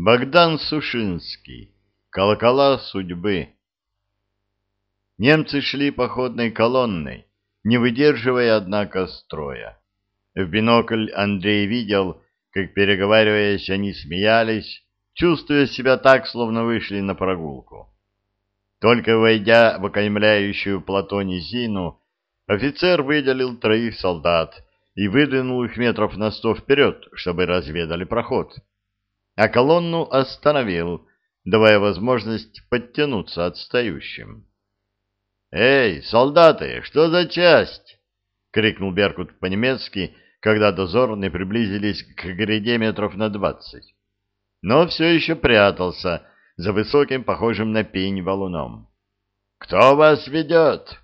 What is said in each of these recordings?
Богдан Сушинский. Колокола судьбы. Немцы шли походной колонной, не выдерживая, однако, строя. В бинокль Андрей видел, как, переговариваясь, они смеялись, чувствуя себя так, словно вышли на прогулку. Только войдя в окаймляющую плато низину, офицер выделил троих солдат и выдвинул их метров на сто вперед, чтобы разведали проход а колонну остановил, давая возможность подтянуться отстающим. «Эй, солдаты, что за часть?» — крикнул Беркут по-немецки, когда дозорные приблизились к гряде метров на двадцать. Но все еще прятался за высоким, похожим на пень валуном. «Кто вас ведет?»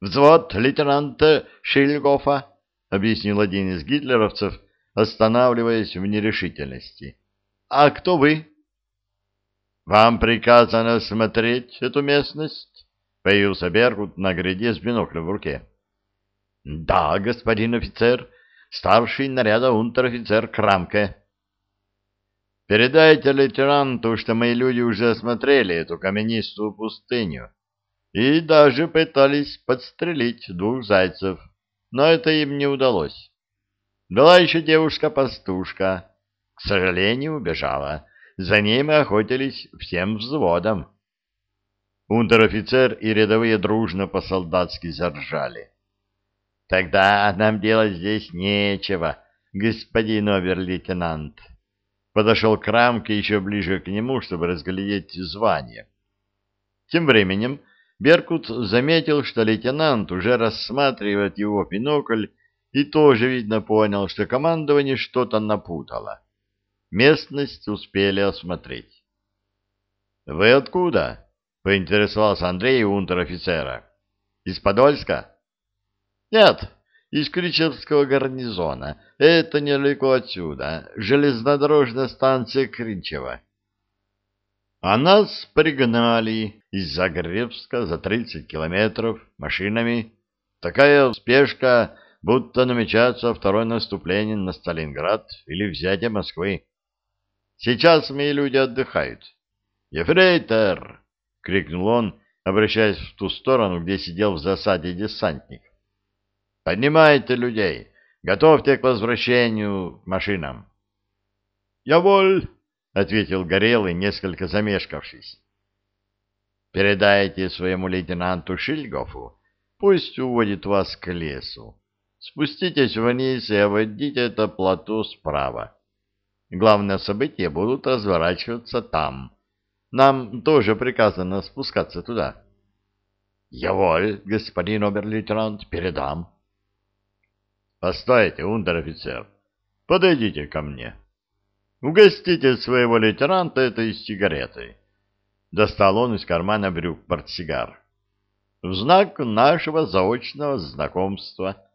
«Взвод лейтенанта Шильгофа», — объяснил один из гитлеровцев, останавливаясь в нерешительности. «А кто вы?» «Вам приказано смотреть эту местность?» — появился Бергут на гряде с биноклем в руке. «Да, господин офицер, старший наряда унтер-офицер Крамке». «Передайте лейтенанту, что мои люди уже осмотрели эту каменистую пустыню и даже пытались подстрелить двух зайцев, но это им не удалось. Была еще девушка-пастушка. К сожалению, убежала. За ней мы охотились всем взводом. Унтер-офицер и рядовые дружно по-солдатски заржали. «Тогда нам делать здесь нечего, господин обер-лейтенант». Подошел к рамке еще ближе к нему, чтобы разглядеть звание. Тем временем Беркут заметил, что лейтенант уже рассматривает его бинокль и тоже, видно, понял, что командование что-то напутало. Местность успели осмотреть. — Вы откуда? — поинтересовался Андрей унтер-офицера. — Из Подольска? — Нет, из Кричевского гарнизона. Это недалеко отсюда. Железнодорожная станция Кричева. А нас пригнали из Загребска за 30 километров машинами. Такая спешка будто намечается второе наступление на Сталинград или взятие Москвы. Сейчас мои люди отдыхают. «Ефрейтор!» — крикнул он, обращаясь в ту сторону, где сидел в засаде десантник. «Поднимайте людей! Готовьте к возвращению к машинам!» «Я воль!» — ответил Горелый, несколько замешкавшись. «Передайте своему лейтенанту Шильгофу, пусть уводит вас к лесу. Спуститесь вниз и обойдите это плато справа. Главное события будут разворачиваться там. Нам тоже приказано спускаться туда. — Я воль, господин обер-лейтенант, передам. — Постойте, унтер-офицер, подойдите ко мне. Угостите своего лейтенанта этой сигаретой. Достал он из кармана брюк портсигар. В знак нашего заочного знакомства —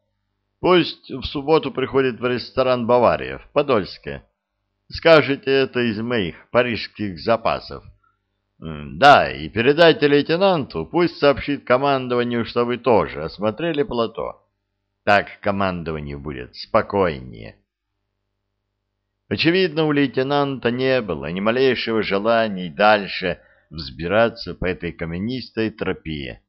Пусть в субботу приходит в ресторан «Бавария» в Подольске. Скажите это из моих парижских запасов. Да, и передайте лейтенанту, пусть сообщит командованию, что вы тоже осмотрели плато. Так командованию будет спокойнее. Очевидно, у лейтенанта не было ни малейшего желания дальше взбираться по этой каменистой тропе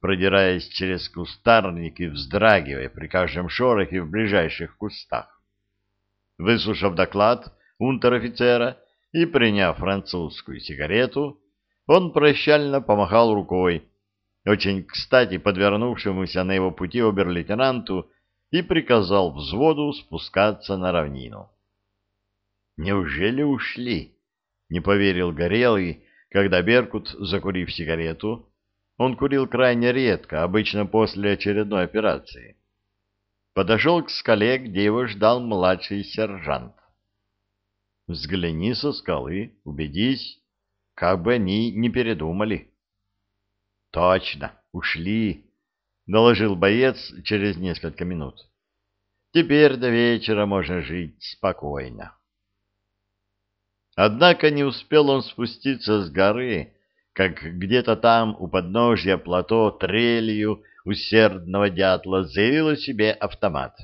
продираясь через кустарник и вздрагивая при каждом шорохе в ближайших кустах. Выслушав доклад унтер-офицера и приняв французскую сигарету, он прощально помахал рукой, очень кстати подвернувшемуся на его пути обер-лейтенанту, и приказал взводу спускаться на равнину. «Неужели ушли?» — не поверил Горелый, когда Беркут, закурив сигарету, он курил крайне редко, обычно после очередной операции. Подошел к скале, где его ждал младший сержант. Взгляни со скалы, убедись, как бы они не передумали. — Точно, ушли, — доложил боец через несколько минут. — Теперь до вечера можно жить спокойно. Однако не успел он спуститься с горы, как где-то там у подножья плато трелью усердного дятла заявил о себе автомат.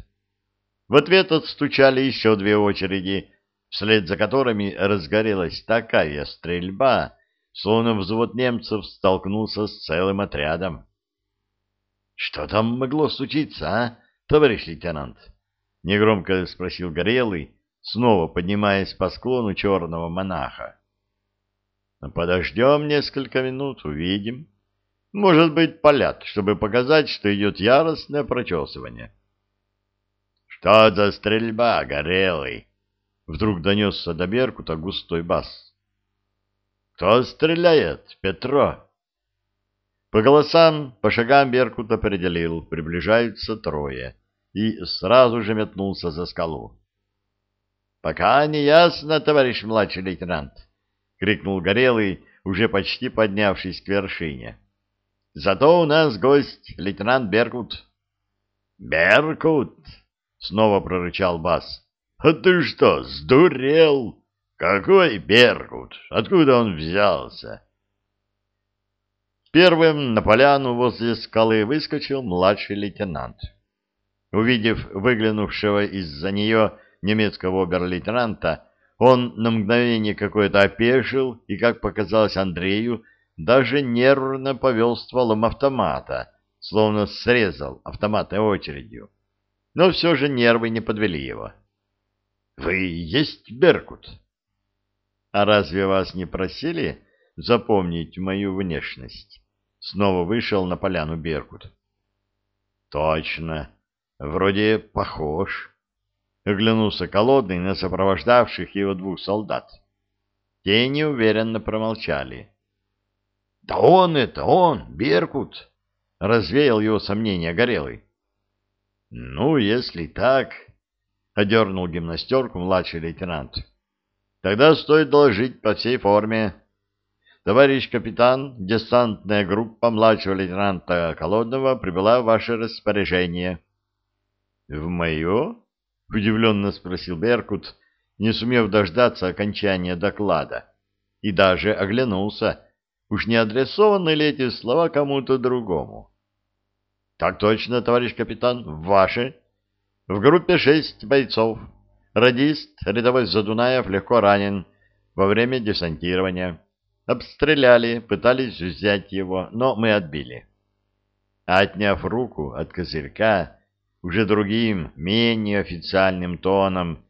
В ответ отстучали еще две очереди, вслед за которыми разгорелась такая стрельба, словно взвод немцев столкнулся с целым отрядом. — Что там могло случиться, а, товарищ лейтенант? — негромко спросил Горелый, снова поднимаясь по склону черного монаха. — Подождем несколько минут, увидим. Может быть, полят, чтобы показать, что идет яростное прочесывание. — Что за стрельба, Горелый? Вдруг донесся до Беркута густой бас. — Кто стреляет, Петро? По голосам, по шагам Беркут определил, приближаются трое, и сразу же метнулся за скалу. — Пока не ясно, товарищ младший лейтенант, — крикнул Горелый, уже почти поднявшись к вершине. — Зато у нас гость, лейтенант Беркут. — Беркут! — снова прорычал Бас. — А ты что, сдурел? Какой Беркут? Откуда он взялся? — Первым на поляну возле скалы выскочил младший лейтенант. Увидев выглянувшего из-за нее немецкого обер-лейтенанта, он на мгновение какое-то опешил и, как показалось Андрею, даже нервно повел стволом автомата, словно срезал автоматной очередью. Но все же нервы не подвели его. — Вы есть Беркут? — А разве вас не просили запомнить мою внешность? Снова вышел на поляну Беркут. Точно. Вроде похож. Оглянулся колодный на сопровождавших его двух солдат. Те неуверенно промолчали. — Да он это, он, Беркут! — развеял его сомнения Горелый. — Ну, если так, — одернул гимнастерку младший лейтенант, — тогда стоит доложить по всей форме. Товарищ капитан, десантная группа младшего лейтенанта Колодного прибыла в ваше распоряжение. — В мое? — удивленно спросил Беркут, не сумев дождаться окончания доклада, и даже оглянулся, уж не адресованы ли эти слова кому-то другому. — Так точно, товарищ капитан, ваше. В группе шесть бойцов. Радист, рядовой Задунаев, легко ранен во время десантирования. Обстреляли, пытались взять его, но мы отбили. Отняв руку от козырька, уже другим, менее официальным тоном,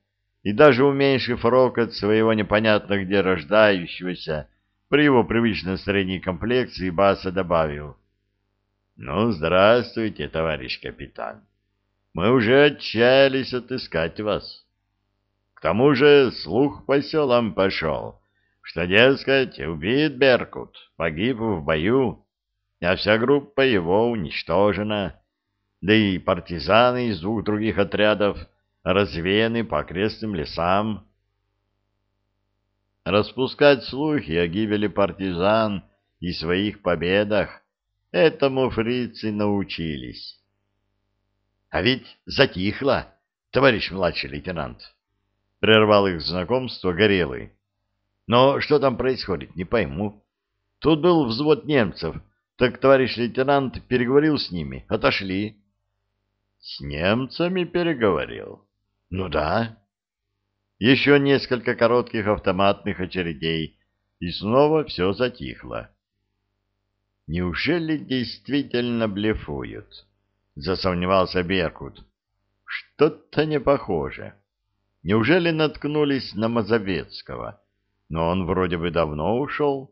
и даже уменьшив рокот своего непонятно где рождающегося, при его привычной средней комплекции Баса добавил. — Ну, здравствуйте, товарищ капитан. Мы уже отчаялись отыскать вас. К тому же слух по селам пошел что, дескать, убит Беркут, погиб в бою, а вся группа его уничтожена, да и партизаны из двух других отрядов развеяны по окрестным лесам. Распускать слухи о гибели партизан и своих победах этому фрицы научились. — А ведь затихло, товарищ младший лейтенант, — прервал их знакомство Горелый. Но что там происходит, не пойму. Тут был взвод немцев, так товарищ лейтенант переговорил с ними, отошли. С немцами переговорил? Ну да. Еще несколько коротких автоматных очередей, и снова все затихло. Неужели действительно блефуют? Засомневался Беркут. Что-то не похоже. Неужели наткнулись на Мазовецкого? но он вроде бы давно ушел.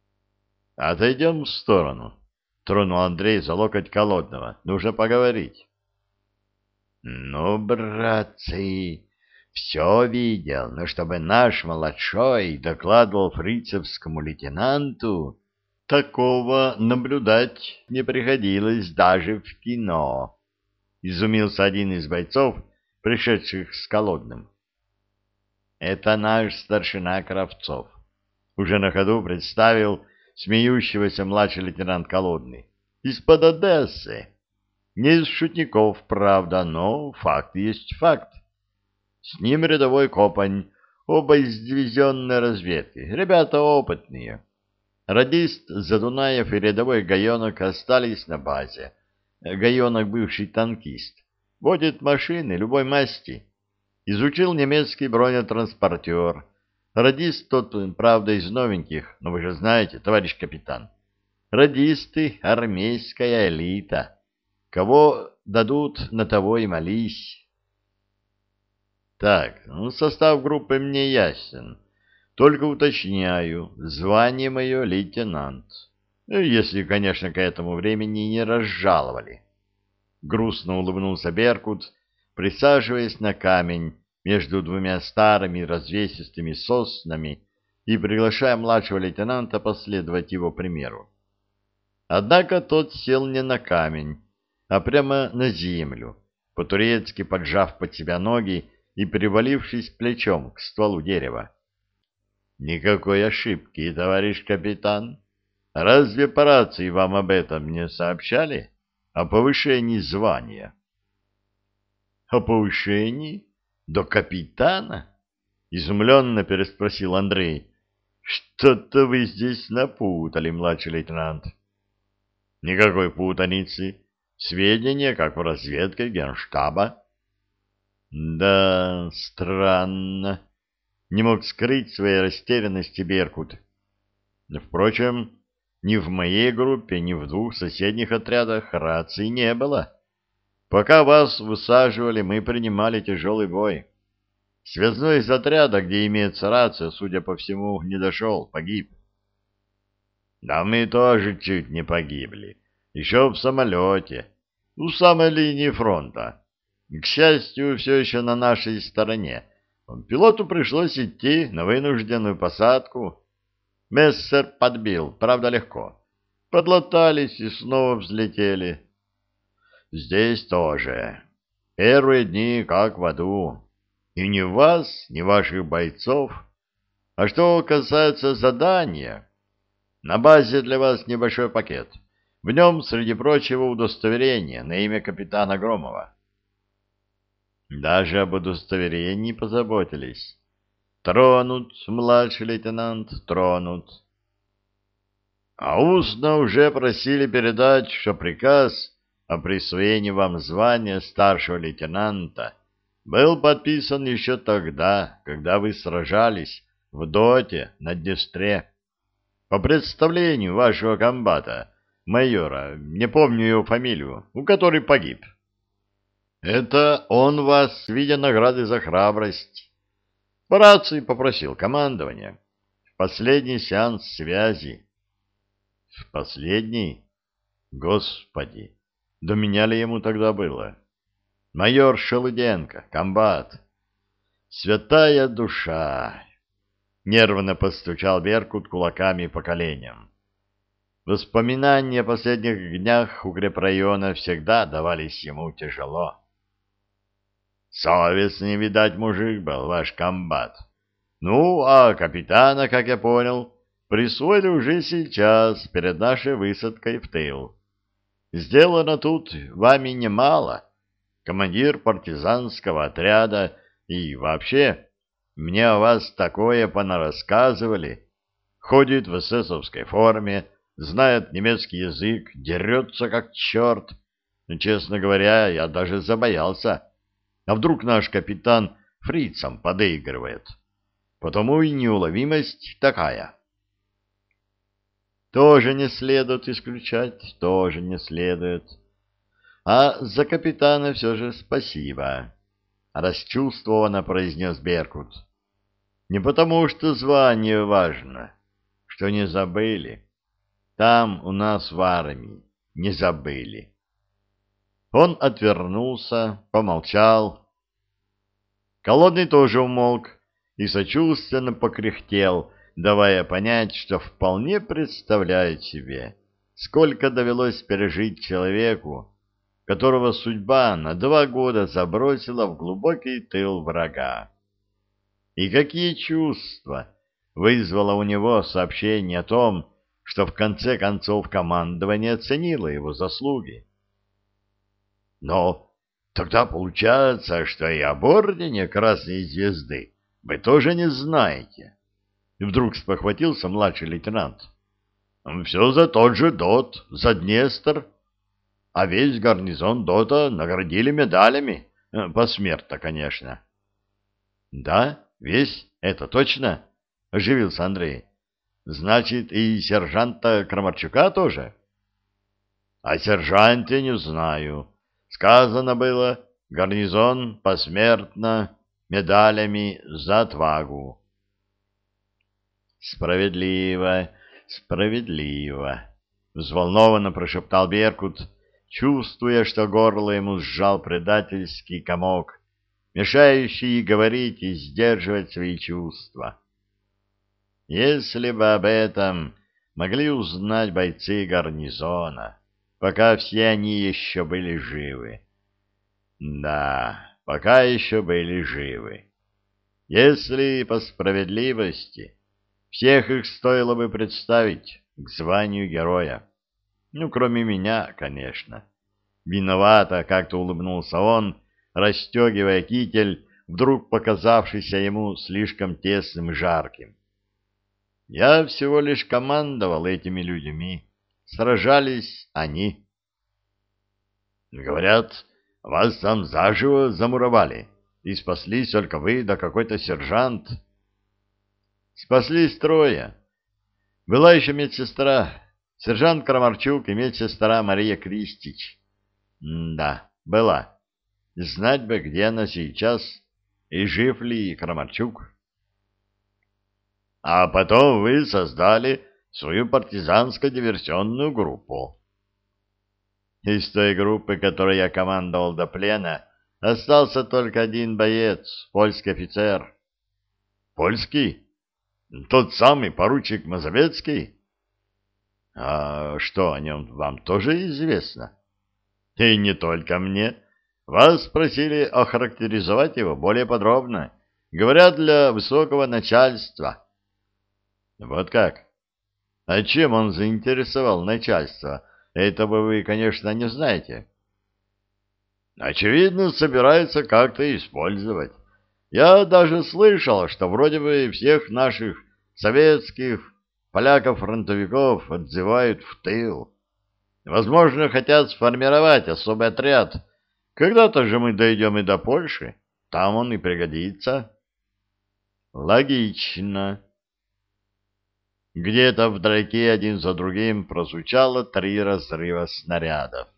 — Отойдем в сторону, — тронул Андрей за локоть Колодного. — Нужно поговорить. — Ну, братцы, все видел, но чтобы наш младшой докладывал фрицевскому лейтенанту, такого наблюдать не приходилось даже в кино. Изумился один из бойцов, пришедших с Колодным. Это наш старшина Кравцов. Уже на ходу представил смеющегося младший лейтенант Колодный. Из-под Одессы. Не из шутников, правда, но факт есть факт. С ним рядовой Копань, оба из дивизионной разведки. Ребята опытные. Радист Задунаев и рядовой Гаенок остались на базе. Гаенок бывший танкист. Водит машины любой масти изучил немецкий бронетранспортер. Радист тот, правда, из новеньких, но вы же знаете, товарищ капитан. Радисты — армейская элита. Кого дадут, на того и молись. Так, ну, состав группы мне ясен. Только уточняю, звание мое лейтенант. Ну, если, конечно, к этому времени не разжаловали. Грустно улыбнулся Беркут, присаживаясь на камень между двумя старыми развесистыми соснами и приглашая младшего лейтенанта последовать его примеру. Однако тот сел не на камень, а прямо на землю, по-турецки поджав под себя ноги и привалившись плечом к стволу дерева. «Никакой ошибки, товарищ капитан. Разве по рации вам об этом не сообщали? О повышении звания?» «О повышении? До капитана?» — изумленно переспросил Андрей. «Что-то вы здесь напутали, младший лейтенант». «Никакой путаницы. Сведения, как в разведке генштаба». «Да, странно». Не мог скрыть своей растерянности Беркут. Впрочем, ни в моей группе, ни в двух соседних отрядах рации не было. Пока вас высаживали, мы принимали тяжелый бой. Связной из отряда, где имеется рация, судя по всему, не дошел, погиб. Да мы тоже чуть не погибли. Еще в самолете, у самой линии фронта. К счастью, все еще на нашей стороне. Пилоту пришлось идти на вынужденную посадку. Мессер подбил, правда, легко. Подлатались и снова взлетели. Здесь тоже. Первые дни как в аду. И ни вас, ни ваших бойцов. А что касается задания, на базе для вас небольшой пакет. В нем, среди прочего, удостоверение на имя капитана Громова. Даже об удостоверении позаботились. Тронут, младший лейтенант, тронут. А устно уже просили передать, что приказ о присвоении вам звания старшего лейтенанта был подписан еще тогда, когда вы сражались в Доте на Днестре. По представлению вашего комбата, майора, не помню его фамилию, у которой погиб. Это он вас, видя награды за храбрость. По рации попросил командование. В последний сеанс связи. В последний? Господи, до меня ли ему тогда было? Майор Шелуденко, комбат. Святая душа! Нервно постучал Беркут кулаками по коленям. Воспоминания о последних днях укрепрайона всегда давались ему тяжело. Совестный, видать, мужик был, ваш комбат. Ну, а капитана, как я понял, присвоили уже сейчас, перед нашей высадкой в тыл. Сделано тут вами немало. Командир партизанского отряда и вообще, мне о вас такое понарассказывали. Ходит в эсэсовской форме, знает немецкий язык, дерется как черт. Честно говоря, я даже забоялся. А вдруг наш капитан фрицам подыгрывает? Потому и неуловимость такая. Тоже не следует исключать, тоже не следует. А за капитана все же спасибо, — расчувствованно произнес Беркут. Не потому, что звание важно, что не забыли. Там у нас в армии не забыли. Он отвернулся, помолчал. Колодный тоже умолк и сочувственно покряхтел, давая понять, что вполне представляет себе, сколько довелось пережить человеку, которого судьба на два года забросила в глубокий тыл врага. И какие чувства вызвало у него сообщение о том, что в конце концов командование оценило его заслуги. Но тогда получается, что и об ордене Красной Звезды вы тоже не знаете. Вдруг спохватился младший лейтенант. Все за тот же ДОТ, за Днестр. А весь гарнизон ДОТа наградили медалями. Посмертно, конечно. — Да, весь, это точно, — оживился Андрей. — Значит, и сержанта Крамарчука тоже? — О сержанте не знаю. Сказано было, гарнизон посмертно медалями за отвагу. — Справедливо, справедливо, — взволнованно прошептал Беркут, чувствуя, что горло ему сжал предательский комок, мешающий говорить и сдерживать свои чувства. Если бы об этом могли узнать бойцы гарнизона, пока все они еще были живы. Да, пока еще были живы. Если по справедливости, всех их стоило бы представить к званию героя. Ну, кроме меня, конечно. Виновато как-то улыбнулся он, расстегивая китель, вдруг показавшийся ему слишком тесным и жарким. Я всего лишь командовал этими людьми. Сражались они. Говорят, вас там заживо замуровали, и спаслись только вы да какой-то сержант. Спаслись трое. Была еще медсестра, сержант Крамарчук и медсестра Мария Кристич. М да, была. Знать бы, где она сейчас, и жив ли Крамарчук. А потом вы создали свою партизанско-диверсионную группу. Из той группы, которой я командовал до плена, остался только один боец, польский офицер. Польский? Тот самый поручик Мазовецкий? А что о нем вам тоже известно? И не только мне. Вас просили охарактеризовать его более подробно. Говорят, для высокого начальства. Вот как? А чем он заинтересовал начальство? Этого вы, конечно, не знаете. Очевидно, собирается как-то использовать. Я даже слышал, что вроде бы всех наших советских поляков-фронтовиков отзывают в тыл. Возможно, хотят сформировать особый отряд. Когда-то же мы дойдем и до Польши. Там он и пригодится. Логично. Где-то вдалеке один за другим прозвучало три разрыва снарядов.